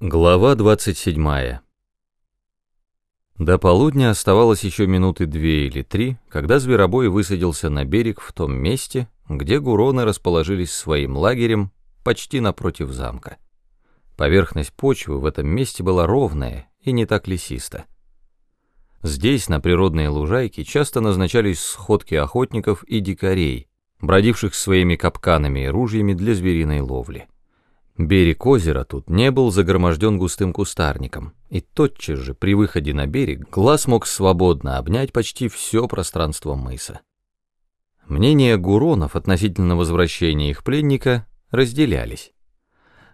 Глава 27. До полудня оставалось еще минуты две или три, когда зверобой высадился на берег в том месте, где гуроны расположились своим лагерем почти напротив замка. Поверхность почвы в этом месте была ровная и не так лесиста. Здесь, на природной лужайке, часто назначались сходки охотников и дикарей, бродивших своими капканами и ружьями для звериной ловли. Берег озера тут не был загроможден густым кустарником, и тотчас же при выходе на берег глаз мог свободно обнять почти все пространство мыса. Мнения гуронов относительно возвращения их пленника разделялись.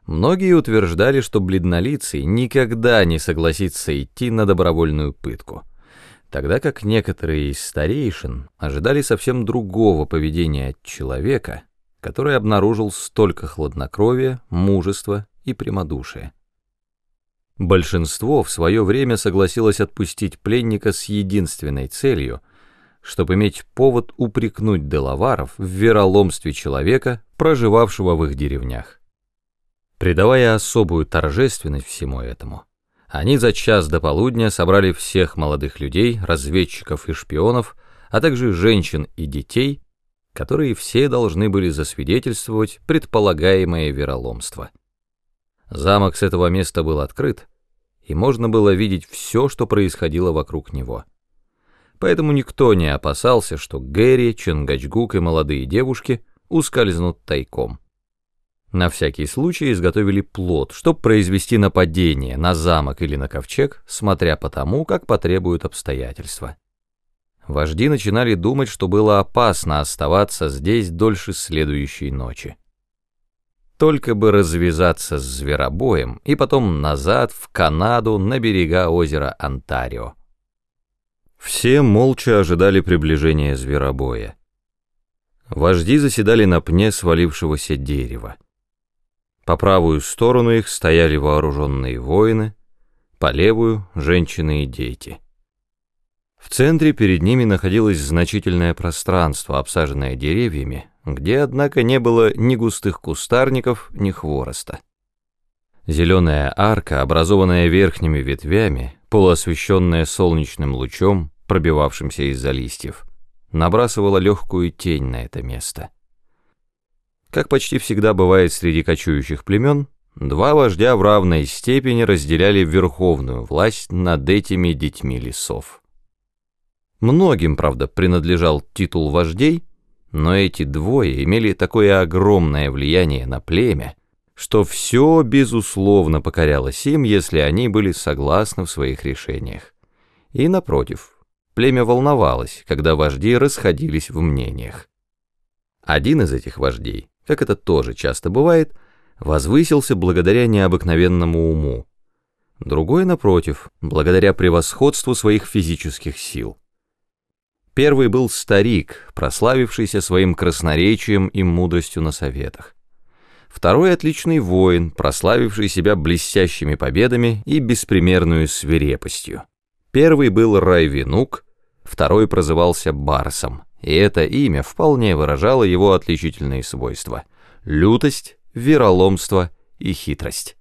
Многие утверждали, что бледнолицый никогда не согласится идти на добровольную пытку, тогда как некоторые из старейшин ожидали совсем другого поведения от человека — который обнаружил столько хладнокровия, мужества и прямодушия. Большинство в свое время согласилось отпустить пленника с единственной целью, чтобы иметь повод упрекнуть делаваров в вероломстве человека, проживавшего в их деревнях. Придавая особую торжественность всему этому, они за час до полудня собрали всех молодых людей, разведчиков и шпионов, а также женщин и детей которые все должны были засвидетельствовать предполагаемое вероломство. Замок с этого места был открыт, и можно было видеть все, что происходило вокруг него. Поэтому никто не опасался, что Гэри, Чингачгук и молодые девушки ускользнут тайком. На всякий случай изготовили плод, чтобы произвести нападение на замок или на ковчег, смотря по тому, как потребуют обстоятельства. Вожди начинали думать, что было опасно оставаться здесь дольше следующей ночи. Только бы развязаться с зверобоем и потом назад в Канаду на берега озера Онтарио. Все молча ожидали приближения зверобоя. Вожди заседали на пне свалившегося дерева. По правую сторону их стояли вооруженные воины, по левую — женщины и дети — в центре перед ними находилось значительное пространство, обсаженное деревьями, где, однако, не было ни густых кустарников, ни хвороста. Зеленая арка, образованная верхними ветвями, полуосвещенная солнечным лучом, пробивавшимся из-за листьев, набрасывала легкую тень на это место. Как почти всегда бывает среди кочующих племен, два вождя в равной степени разделяли верховную власть над этими детьми лесов. Многим, правда, принадлежал титул вождей, но эти двое имели такое огромное влияние на племя, что все, безусловно, покорялось им, если они были согласны в своих решениях. И, напротив, племя волновалось, когда вожди расходились в мнениях. Один из этих вождей, как это тоже часто бывает, возвысился благодаря необыкновенному уму, другой, напротив, благодаря превосходству своих физических сил. Первый был старик, прославившийся своим красноречием и мудростью на советах. Второй — отличный воин, прославивший себя блестящими победами и беспримерную свирепостью. Первый был Райвинук, второй прозывался Барсом, и это имя вполне выражало его отличительные свойства — лютость, вероломство и хитрость.